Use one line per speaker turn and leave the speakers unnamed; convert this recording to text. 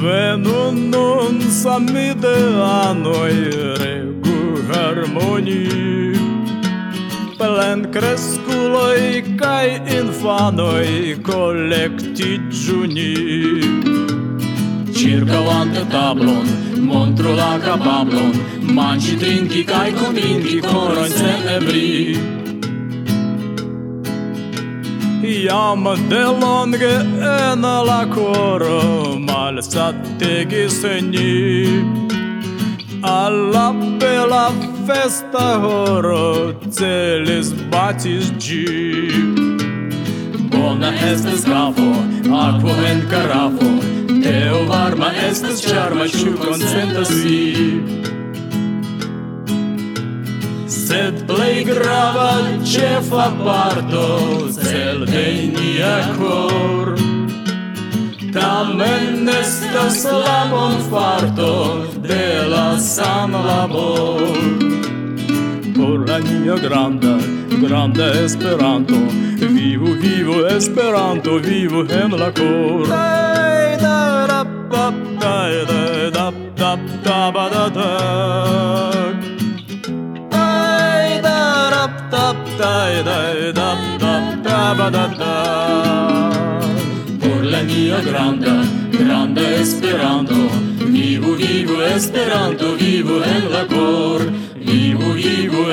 Venu nun sami de anoj regu harmonii Plen kreskuloj kaj infanoj kolektiĝu ni
Ĉirkaŭante tablon, montru la kapablon Manĝi, trinki kaj konvinki korojn
senebri Jam delonge en la koro mal sategis ni Alla bella festa horo celis batis gi
Bona estes grafo, aquo en carafo Teo varma estes charma, ciu consentas vi
Sed plei grava cefa parto cel de nia cor tamen estas la bonfarto de la sanlabor. Por la nia granda, granda Esperanto, vivu, vivu Esperanto, vivu en la cor. Da da da da da da da da da da
da la mia granda, granda esperanto Vivu, vivu esperanto, vivu en la cor. Vivu, vivu